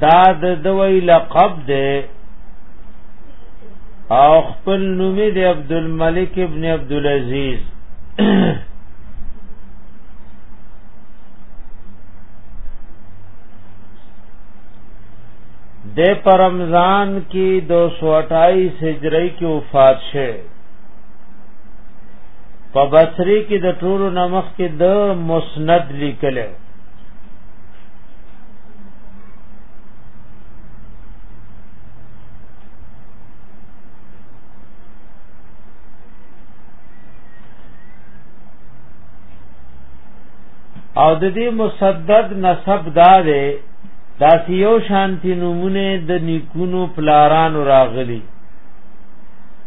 دا د دوی لقب دی او خپل نوم دی عبد الملک ابن عبد العزيز د پر رمضان کې 228 هجری کې وفات شه په بصری کې د ټولو نمخ کې د مسند لیکل او د دې مسدد نسب دا دی دا یو شانتی نمونه د نیکونو پلارانو راغلی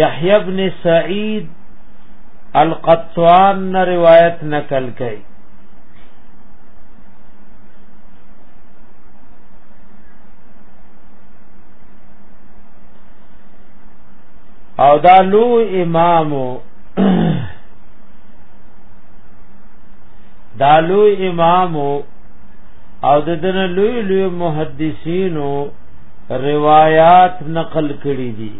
یحیی ابن سعید القطان نه روایت نقل کړي او دا لو امام دا لو امام او د دنه لوی لوی محدثینو روایات نقل کړي دي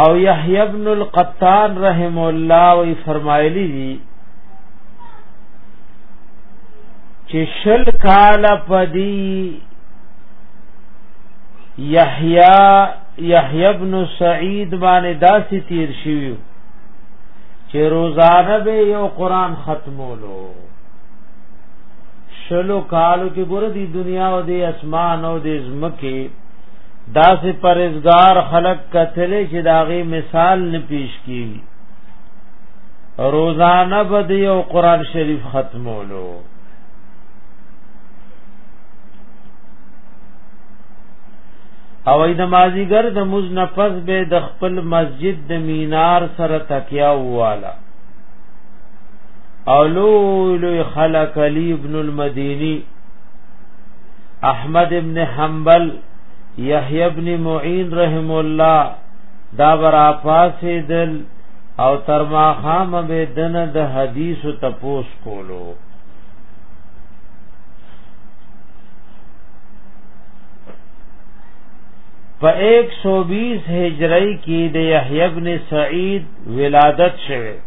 او یحیی ابن القطان رحم الله وی فرمایلی دي چې شل کال پدی یحیی یحیی ابن سعید باندې داسې تیر شیو چې روزانه به یو قران ختمولو شلو کالو کې ګور دی دنیا او دی اسمان او دی زمکه داسې پرزګار خلق کتلې چې داغي مثال نه پیش کی روزانه به دی او قران شریف ختمولو او اې د مازیګر د مز نفس به د خپل مسجد د مینار سره تکیا واله اولو لوی خلق علی ابن المدینی احمد ابن حنبل یحیی ابن معین رحم الله دا برا پاسې دل او تر ما خام به دن د حدیث تپوس کولو په 120 هجری کې د یحیی ابن سعید ولادت شوه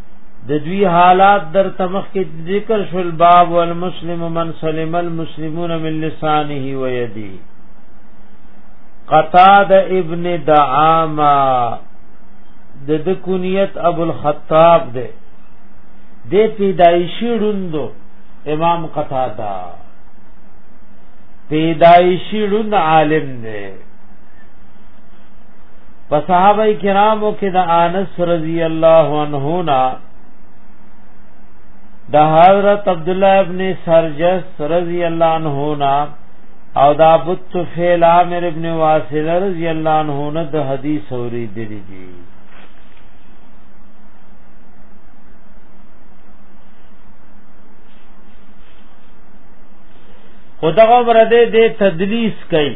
د دوی حالات در تمخ کې ذکر شول باب والمسلم من سلم المسلمون من لسانه و يده قتاد ابن دعاما د د کنیت ابو الخطاب ده د پیدایشی روندو امام قتاده پیدایشی روند عالم ده په صحابه کرامو کې د انس رضی الله عنه نا د حضرت عبد الله ابن سرجس رضی الله عنه نا او د ابو طفیل عامر ابن واصل رضی الله عنه نا د حدیث اوري دي دي خدغه ورده د تدلیس کوي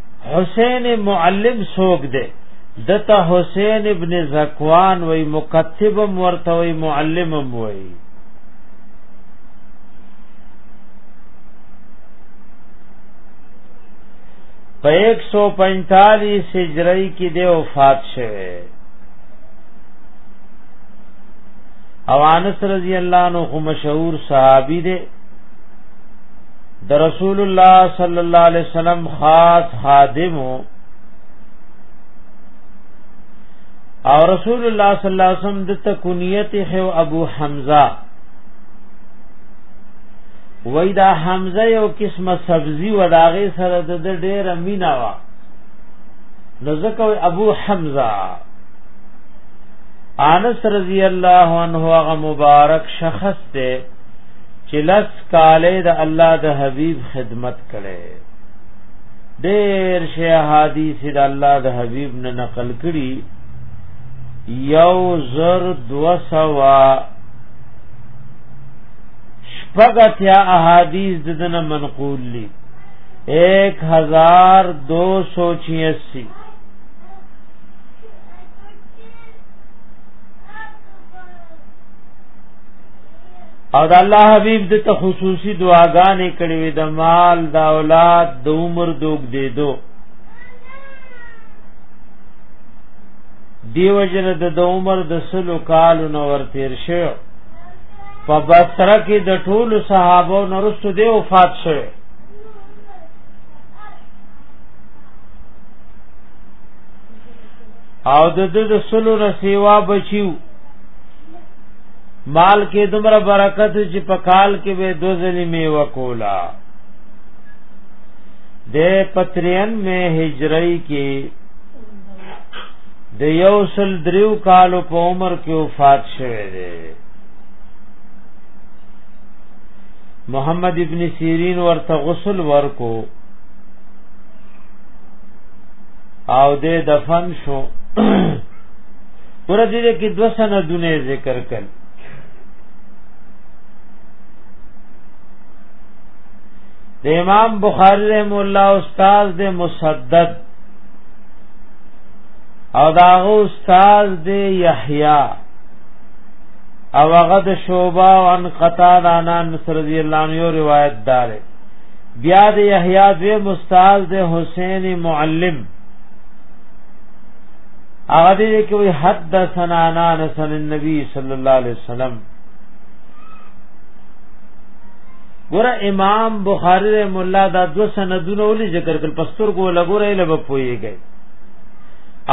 حسین معلم سوګ دے دته حسین ابن زکوان وی مکتبم ورته وی معلمم وی په 145 هجری کې د وفات شوه او انس رضی الله عنه مشهور صحابي دی د رسول الله صلی الله علیه وسلم خاص خادم او رسول الله صلی الله علیه وسلم د تکونیت هو ابو حمزه وای دا حمزه یو قسمه سبزی و داغه سره د ډېر مینا وا نو ځکه ابو حمزه انس رضی الله عنه هغه مبارک شخص ته چې لس کاله د الله د حبيب خدمت کړي ډېر شی حدیث د الله د حبيب نه نقل کړي یو زر دو سوا شپږت یا احادیث ددن منقول لی 1286 Thank you. او د الله حبیب د ته خصوصي دعاګانې کړې وي د مال د اولاد د عمر دوګ دی دو دیو جن د د عمر د سلو کال نو ور تیر شو په بصره کې د ټول صحابه نورستو دی وفات شو او د د سلو رسیوا بچیو مال کې دومره برکت چې په کال کې به دو ځلې میوه کولا د پترین مې هجری کې د یو سل دریو کالو په عمر کې وفات شوه دی محمد ابن سیرین ورته غسل ورکو او د دفن شو ګوره دې کې دوه سندونه ذکر کړل د امام بخاری رحم الله استاد د مسدد او داغه استاد د یحیی او هغه د شوبه او ان قطا دانان رضی الله عنه روایت دار بیا د یحیی د مستاز د حسین معلم هغه دې کې وي حدثنا انس عن النبي صلى الله عليه وسلم ګور امام بخاری رحم الله دا دو سندونه ولې ذکر کړ پستور کو لګورې لب پويږي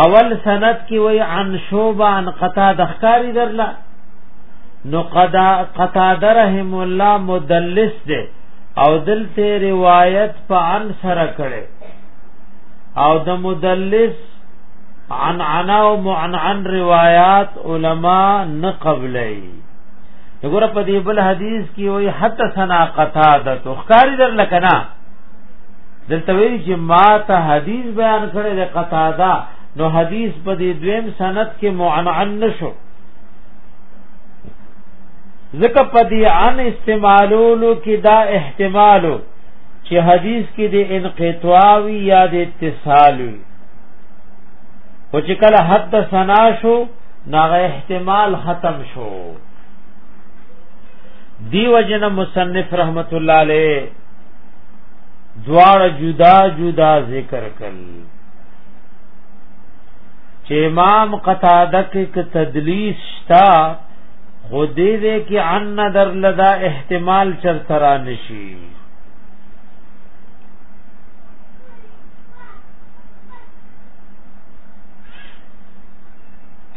اول سند کې وي عن شوبه عن قطا دخکاری درلا نو قدا قطا درهم الله مدلس دے او دلته روایت په ان سره کړي او د مدلس عن عنا او معنعن روایات علما نه قبلای وګوره په دې بل حدیث کې وایي حتا سنا قتاده تو خکاری در لکنا دلته ویل چې ما ته حدیث بیان کړی د قتاده نو حدیث په دې دویم سند کې معنعن نشو ځکه په دې عن استعمالولو کې دا احتمالو چې حدیث کې د انقطاع وی یا د اتصال وی او چې کله حد سنا شو ناغه احتمال ختم شو دی وجنه مصنف رحمت الله علیه دوار جدا جدا ذکر کړي چې امام قتاده کې تدلیس شتا خو دې دې کې ان در لدا احتمال چر ترانش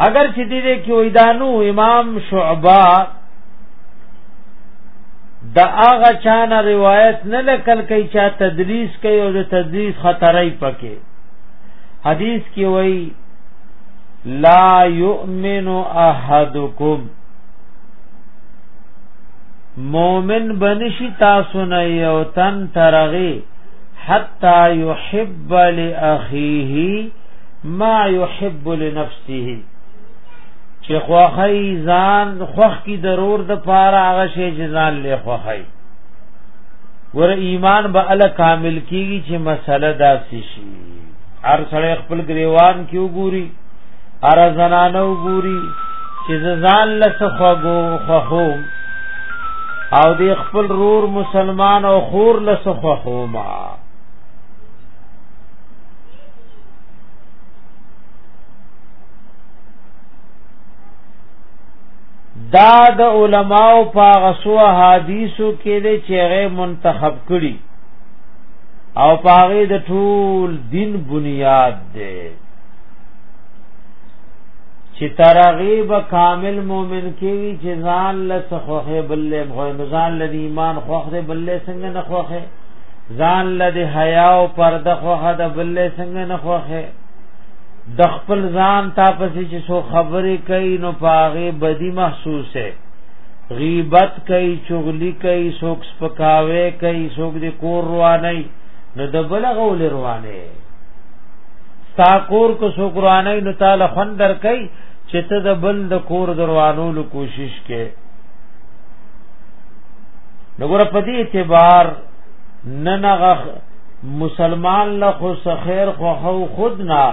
اگر چې دې دې کې وېدانو امام شعبہ د هغه چانه روایت نه لکل کوي چې تدریس کوي او د تدریس خطرای پکې حدیث کې وایي لا یؤمن احدکم مومن بنشي تاسو نه یو تن ترغي حتا يحب لاخيه ما يحب لنفسه چې خوخی ځان خوخ کی ضرور د پاره هغه شی چې ځان له خوخی ور ایمان به ال کامل کیږي چې مسله داسې شي هر سړی خپل گریوان کیو ګوري ار زنانو ګوري چې ځان له خوغو خوخو او دی خپل رور مسلمان او خور لسخه خوما دا د علماو په غسو حدیثو کې د چیغه منتخب کړي او پاغه د ټول دین بنیاد دی چې ترغیب کامل مؤمن کیږي چې ځان له خوخه بل له ځان له ایمان خوخه بل له څنګه نه خوخه ځان له حیا او پرده خوخه د بل له څنګه نه خوخه د خپل ځان تاسو چې سو خبرې کوي نو پاغه بدی محسوسه غیبت کوي چغلی کوي سوک سپکاوي کوي سوک د کور رواني نو د بلغول رواني ستا کور کو سو قرانه نو تعالی خون در کوي چې ته د بل د کور دروانو لو کوشش کې نګور په دې اعتبار ننغه مسلمان له خو خیر خو هو خود نه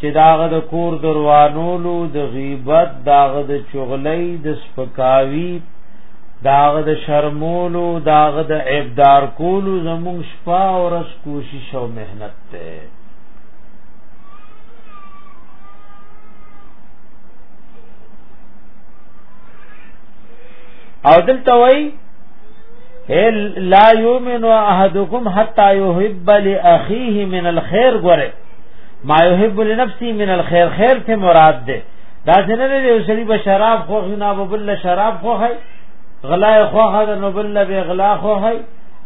چې داغه د کور دروانولو د غیبت داغه د چغلې د سپکاوی داغه د شرمولو داغه د عیبدار کولو زموږ شپه او ورځ کوشش او مهنت ته او دلته وای لا یؤمن احدکم حتا یحب لاخیه من الخير ګره ما یحب لنفسه من الخير خیر ته مراد ده دا څنګه دی یو سړي به شراب خو نه بل شراب خو هي غلا خو هغه نو بل به غلا خو هي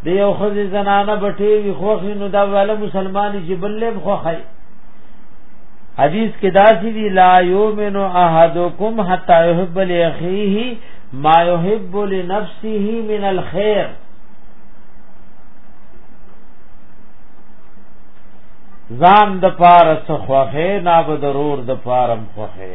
د یو خزي زنانه بټي وی خوخي نو دا ولا مسلمانې چې بلې خوخي حدیث کې داسې دی لا یومن احدکم حتا يحب لاخيه ما يحب لنفسه من الخير ځان د پاره څخوخه نا به ضرور د پارم خوخه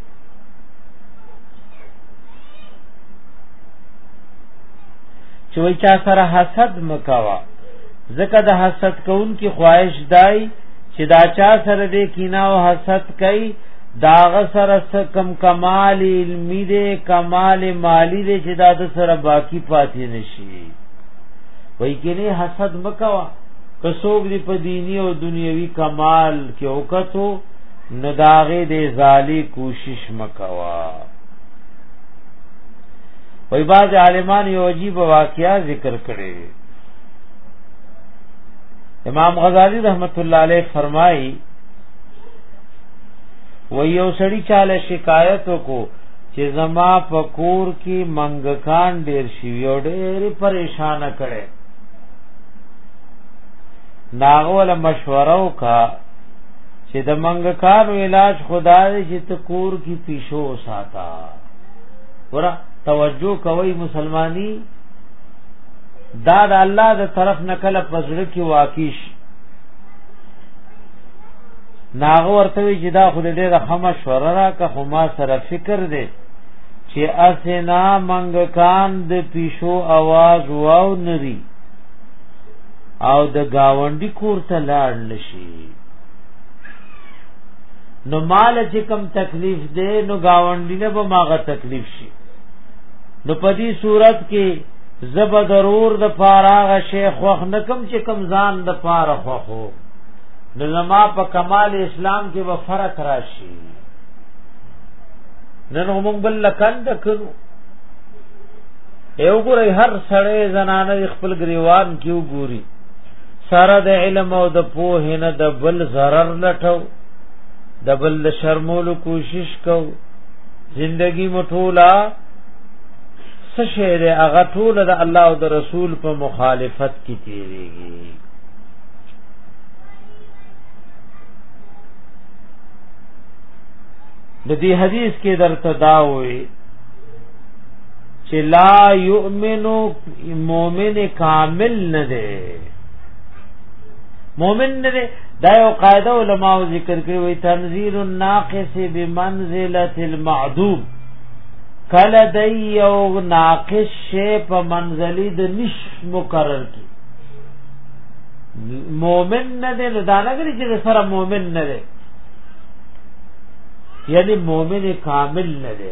چې وای چا سره حسد مکوا ځکه د حسد کون کی خواهش دای چې دا چا سره دې کینا او حسد کوي داغ سره کم کمال علمی دې کمال مالی دې چې دا د سره باقی پاتې نشي وای کینه حسد مکوا کسوګ دې په دینی او دنیوي کمال کې وکړو نو داغه دې زالی کوشش مکوا وای باز عالمان یو عجیب واقعیا ذکر کړي امام غزالی رحمت الله علیه فرمایي و یو سړی چاله شکایت کو چې زما په کور کې منګکان ډیر شي او ډیر پریشان کړي ناغول مشوره وکړه چې د منګکارو علاج خدا دې چې ته کور کې پیشو ساته ورا توجه کوي مسلمانی دا د الله د طرف نه کله پزړه کې واقعش ناغه ورته وی چې دا خو دې د خمه شوره را که خو ما سره فکر دې چې اسنا منګکان د پیشو आवाज واو نری او د گاونډي کور ته لاړ نشي نو مال چې کم تکلیف دی نو گاونډی نه به ماغه تکلیف شي نو په دې صورت کې زب ضرور د فاراغ شیخ وخ نکم چې کم ځان د فار خوخو نو زما په کمال اسلام کې به فرق راشي نن هم بل لکند کړو یو ګورې هر سړی زنانه خپل گریوان کیو ګوري سره د علم او د پوه نه د بل zarar لټو د بل د شرمولو کوشش کو زندگی مټولا سشه د هغه ټول د الله او د رسول په مخالفت کې تیریږي د دې حدیث کې درته دا وایي چې لا یؤمن مؤمن کامل نه دی مؤمن نه دی دا یو قاعده علما ذکر کوي وي تنزيل الناقص بمنزله المعدوم کله د یو ناقص شی په منزلي د نش مقرر کی مؤمن نه دی دا نه کوي چې سره مؤمن نه دی یعنی مؤمن کامل نه دی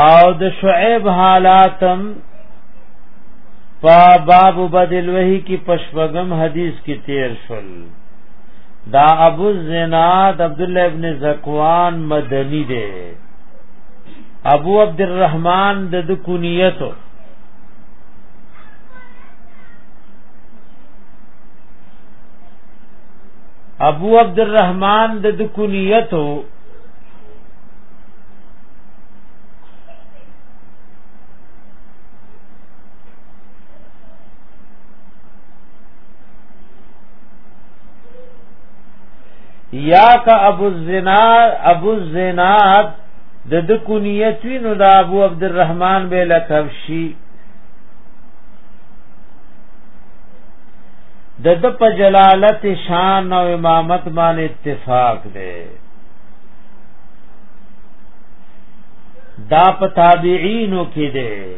او د شعیب حالاتم په باب بدل وحی کی پشپغم حدیث کی تیر شل دا ابو زناد عبد الله ابن زکوان مدنی دی ابو عبد الرحمن د کنیتو ابو عبد الرحمن د کنیتو یا کا ابو الزناد ابو الزناد د د کنیت وینو دا ابو عبد الرحمن به لقب شي د د په جلالت شان او امامت باندې اتفاق دی دا په تابعینو کې دی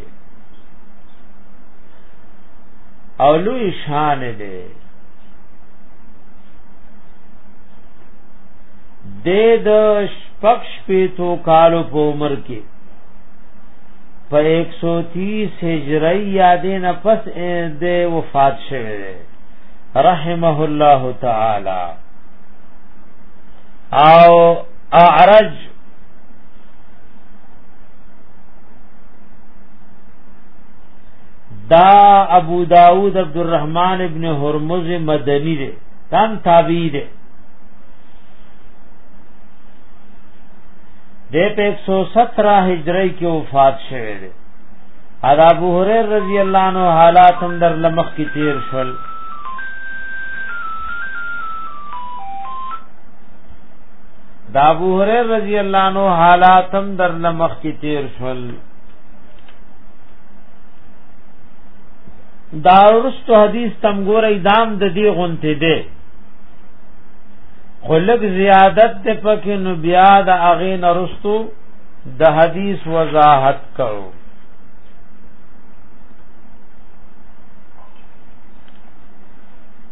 او لوی شان دی د د شپږ پیتو کالو په عمر کې په 130 هجری یادې نه پس د وفات شوه رحمه الله تعالی او اعرج دا ابو داود عبد الرحمن ابن هرمز مدنی دی تام تابعی دی د په 117 هجری کې وفات شوه دی ادا ابو هريره رضی الله عنه حالات هم در لمخ کې تیر شول دا ابو هريره رضی الله عنه حالاتم در لمخ کی تیر شول دا ورستو حدیث تم ګورې دام د دې غونته دی خلق زیادت ته پکې نو بیا د اغه نرستو د حدیث وضاحت کړو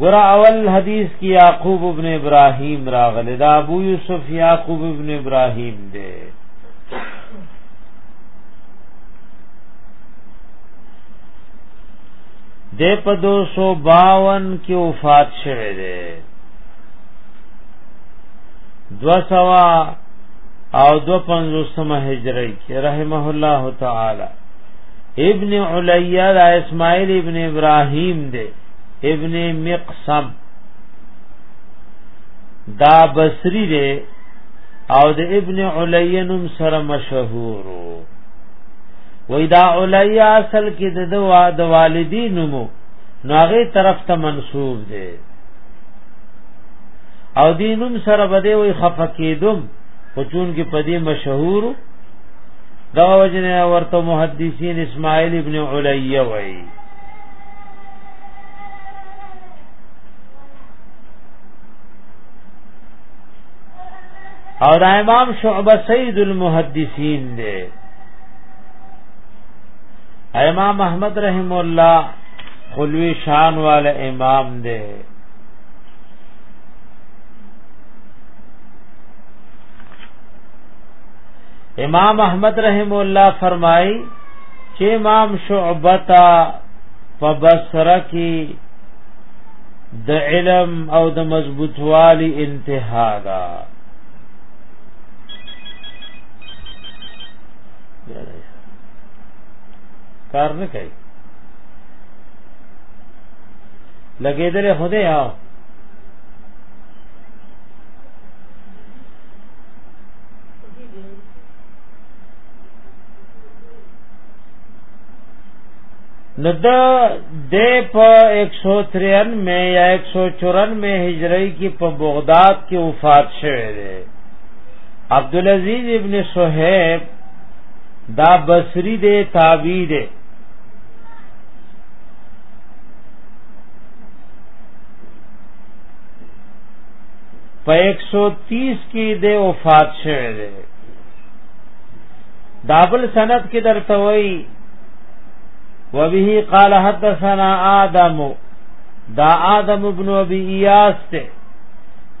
ګور اول حدیث کې یعقوب ابن ابراهیم راغلی دا ابو یوسف یعقوب ابن ابراهیم دی د په 252 کې وفات شوه دی دو سوا او دو پنځوسمه هجری کې رحمه الله تعالی ابن علیہ دا اسماعیل ابن ابراہیم دے ابن مقسم دا بصری دے او د ابن علیہ نم سره مشهور وی دا علیہ اصل کې د دوا د والدی نمو نو هغه طرف ته منسوب دی او دینم سره بده وی خفقیدم خو چون کې پدی مشهور دا وجنه ورته محدثین اسماعیل ابن علیه وای او دا امام شعبہ سید المحدثین دے امام احمد رحم الله خلوی شان والا امام دے امام احمد رحم الله فرمای چې امام شعبتا په بصره کې د علم او د مضبوطوالي انتها ده کار نه کوي لګیدل خدای او نو دا د په 193 مې یا 194 مې هجری کې په بغداد کې وفات شوه دی عبد العزيز ابن صہیب دا بصری دے تابعی دے په 130 کې د وفات شوه دی دابل سند کې درته وایي وبه قال حدثنا آدم دا آدم ابن ابي اياس ته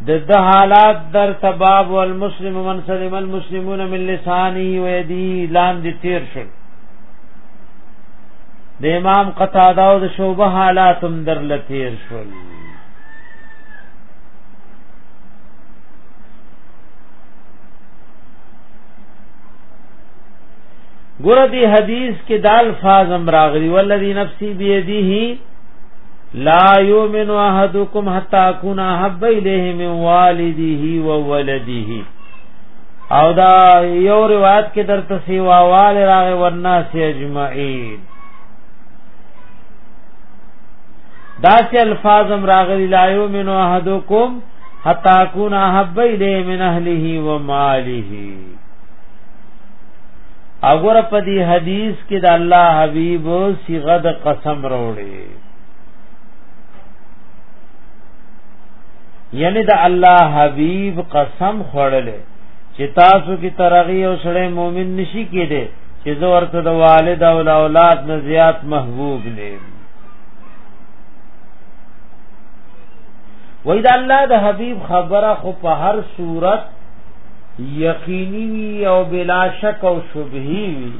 د د حالات در تباب والمسلم من سلم المسلمون من لسانه و يدي لاندې تیر شول د امام قتاده او د شوبه حالاتم در لتیر شول ګور دی حدیث کې دال فازم راغلی والذی نفسی بیده لا یؤمن احدکم حتا اكون حب الیه من والده و ولده او دا یو روایت کې درته سیوا وال راغ ورنا سی اجمعین دا چې الفاظم راغلی لا یومن احدکم حتا کون احب الی من اهله و ماله اگر په دې حدیث کې د الله حبیب صيغه د قسم وروړي یعنی د الله حبیب قسم خوړلې چې تاسو کې ترغی او سړی مؤمن نشي کېده چې زه ورته د والد او اولاد نه زیات محبوب لیم وای دا الله د حبیب خبره خو په هر صورت یقینی وی او بلا شک او شبهی وی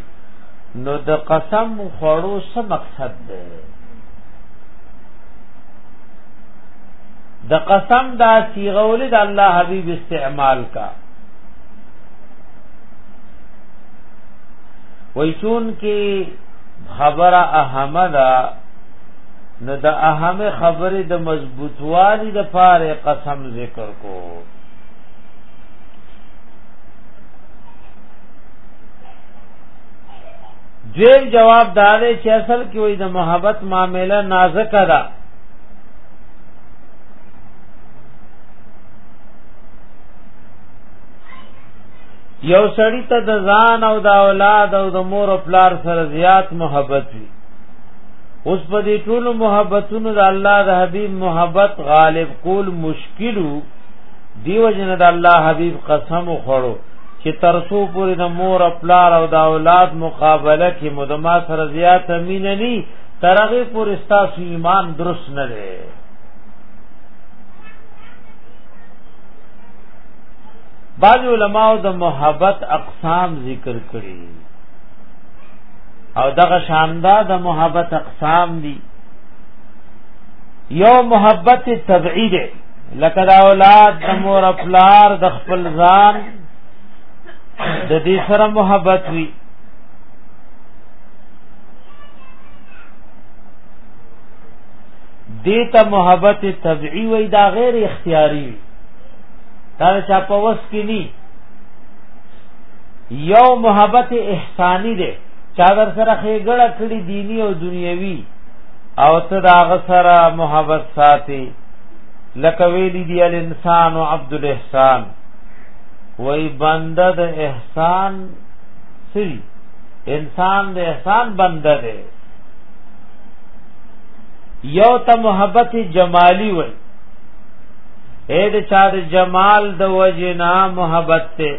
نو د قسم خوړو څه مقصد ده د قسم دا صيغه ولید الله حبيب استعمال کا وای چون کې خبره اهمه ده نو د اهم خبرې د مضبوطوالي د پاره قسم ذکر کو دویم جواب دار چې اصل کې وې د محبت معاملې نازک ده یو سړی ته د ځان او د اولاد او د مور او پلار سره زیات محبت وي اوس په دې ټول محبتونو د الله د حبیب محبت غالب کول مشکلو دیو جن د الله حبیب قسم خوړو چې ترسو پورې د مور او پلار او د اولاد مقابله کې مدما سره زیات امین نه ترغه پورې ستاسو ایمان درست نه دی بعض علماء د محبت اقسام ذکر کړي او دغه شاندا د محبت اقسام دي یو محبت طبعی ده لکه دا اولاد د مور افلار د خپل ځان د دې سره محبت وی دیتا محبت طبعی وی دا غیر اختیاری وی دا چا په وس کې ني یو محبت احسانی دی چا در سره خېګړه کړی دینی او دنیوي او ته دا غسره محبت ساتي لکه ویلی دی الانسان او عبد الاحسان وای بنده د احسان سری انسان د احسان بنده دی یو ته محبت جمالی وای اې د چا د جمال د وجنا محبت ته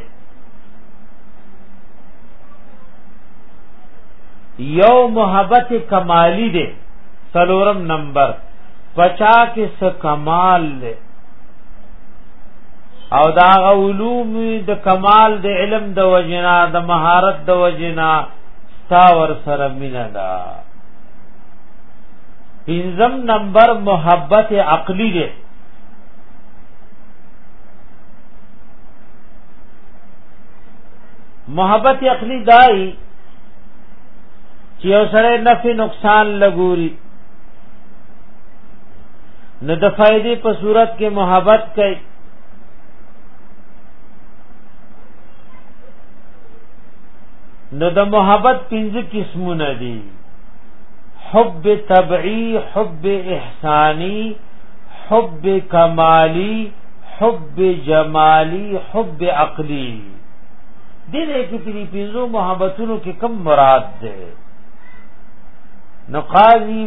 یو محبت کمالی دی سلورم نمبر پچا کې س کمال دی او دا علوم د کمال د علم د وجنا د مهارت د وجنا تا ور سره مینا ده پنځم نمبر محبت عقلی دی محبت عقلی دای چې یو سره نفع نقصان لګوري نو د فائدې په صورت کې محبت کوي نو د محبت پنځه قسمونه دي حب طبعی حب احسانی حب کمالی حب جمالی حب عقلی دې دې کې پری پینزو محبتونو کې کم مراد ده نو قاضی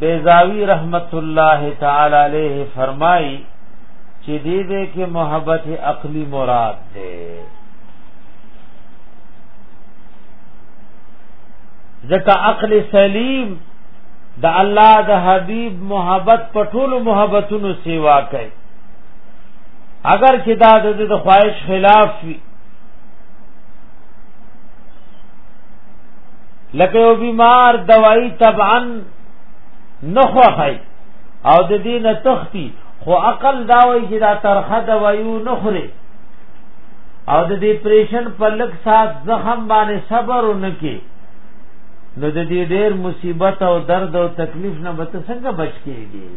بیزاوی رحمت الله تعالی علیه فرمایي چې دې دې کې محبت عقلی مراد ده ځکه عقل سلیم د الله د حبیب محبت په ټولو محبتونو سیوا کوي اگر چې دا د خواهش خلاف وي لکه یو بیمار دوايي طبعا نخوخی او د دې نه تختی خو عقل دا وایي چې دا ترخه دوايو نخره او د ډیپریشن په لک سات زخم باندې صبر ونکي نو د دې ډېر مصیبت او درد او تکلیف نه به څنګه بچ کیږي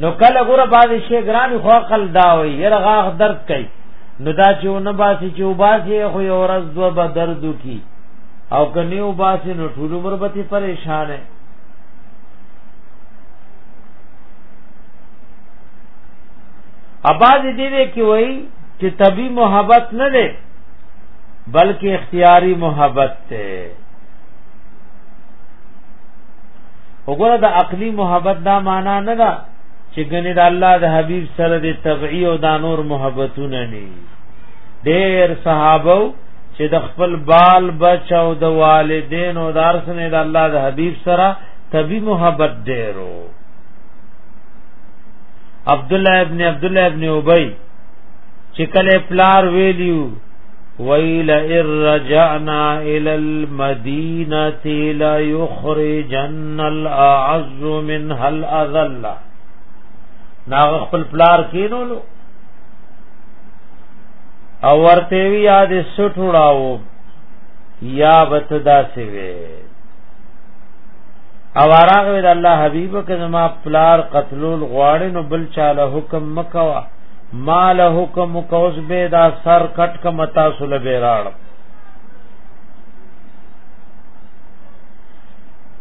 نو کله ګوره باندې شي ګران خو عقل دا وي یره غاغ درد کوي نو دا چې نه باسي چې وباسي خو یو ورځ دوه به درد کی او کني وباسي نو ټول عمر به پریشان وي اباز دې دې کې وای چې طبي محبت نه ده بلکې اختیاري محبت ده وګوره د عقلي محبت دا معنا نه ده چې ګنې د الله د حبيب سره د طبعي او د نور محبتونه نه ډېر صحابه چې د خپل بال بچ او د والدین او د ارسنه د الله د حبيب سره طبي محبت ډېرو عبد الله ابن عبد الله ابن ابي چې کله پلار ویلیو ویل ارجعنا الى المدينه لا يخرجن الاعز منها الاذل نا خپل پلار کینولو او ورته وی یاد سټوړاو یا بتدا سی وی او راغ وی د الله حبیب کنا ما پلار قتلول غواړي نو بل چاله حکم مکوا ما له حکم کوس به دا سر کټ ک متا سول به راړ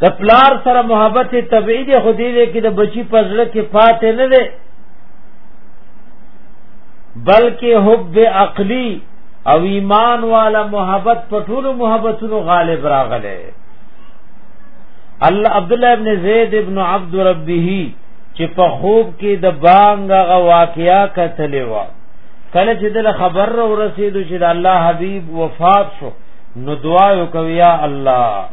د پلار سره محبت طبيعي دی خو دې کې د بچي پزړه کې پاتې نه دی بلکې حب عقلی او ایمان والا محبت په ټولو محبتونو غالب راغله الله عبد الله ابن زید ابن عبد ربه چې په خوب کې د بانګ غ واقعیا کتلې و کله چې د خبر را ورسېدو چې د الله حبیب وفات شو نو دعا وکویا الله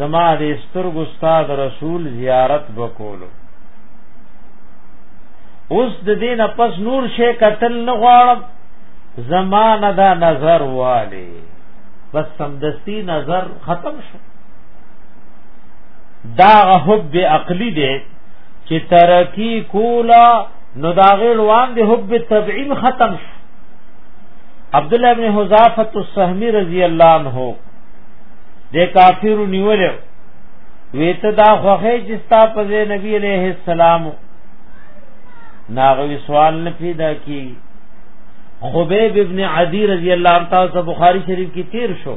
زما د سترګو استاد رسول زیارت وکولو اوس د دین پس نور شي قتل نه غواړم زمانه دا نظر والے بس سمدستی نظر ختم شو دا حب عقلی دی چې ترکی کولا نو دا غیر وان دی حب تبعیم ختم شو عبد الله ابن حذافه السهمی رضی الله عنه د کافر نیول ویته دا خوخه چې ستا په نبی علیہ السلام ناغوی سوال نه پیدا کی خبیب ابن عدی رضی الله عنه بخاری شریف کی تیر شو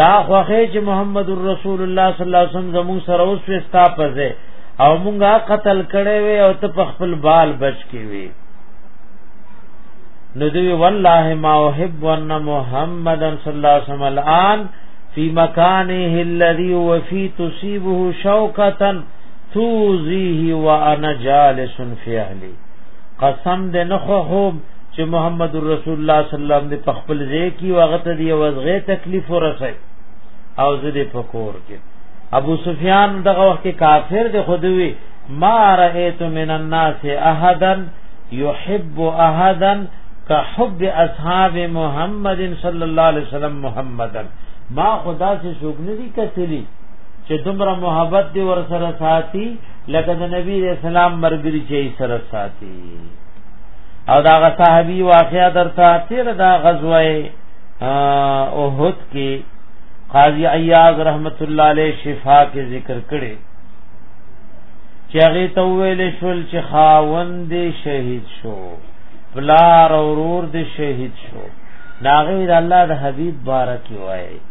دا خوخه چې محمد رسول الله صلی الله علیه وسلم زمو سره اوس وستا پځه او مونږه قتل کړي وي او ته په خپل بال بچ کی وي نو دی والله ما احب ان محمد صلی الله علیه وسلم الان فی مکانه الذی هو فی تصيبه شوکه توزیه وانا جالس فی اهلی قسم دې نه خو چې محمد رسول الله صلی الله علیه وسلم په خپل ځای کې وغت دی وزغه تکلیف ورسې او زه دې پکور کې ابو سفیان دغه وخت کافر دی خودوي ما رأيت من الناس احدا يحب احدا كحب اصحاب محمد صلی الله علیه وسلم محمدن ما خدا سے سوګنی کتلی چې دومره محبت دی ور سره ساتي لکه د نبی رسول الله مرګري چې سره ساتي او دا غ صحابي واقعا درته تیر دا غزوه اوحد کې قاضي عیاض رحمت الله علیه شفا کې ذکر کړي چې هغه ته ویل شول چې خاوند شهید شو پلار اورور دې شهید شو ناغه الله د حبیب بارک وایي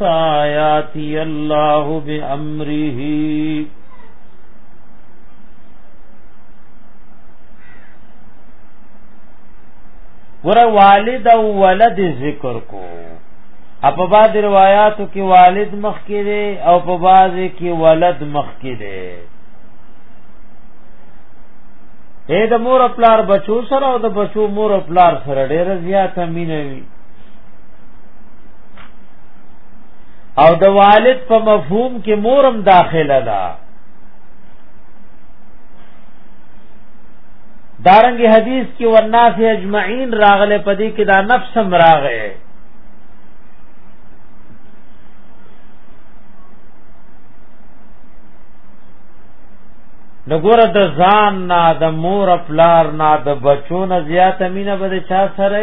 آیاتی الله بامره ور والد او ولد ذکر کو اپ بعد روایاتو کې والد مخ کې دی او په بعض کې ولد مخ کې دی اے د مور خپلار بچو سره او د بچو مور خپلار سره ډېر زیات مینه وی او د والد په مفهوم کې مورم داخله ده دا دارنګ حدیث کې والناس اجمعین راغله پدې کې دا نفس هم راغې نګور د ځان نه د مور پلار نه د بچو نه زیات مینه به چا سره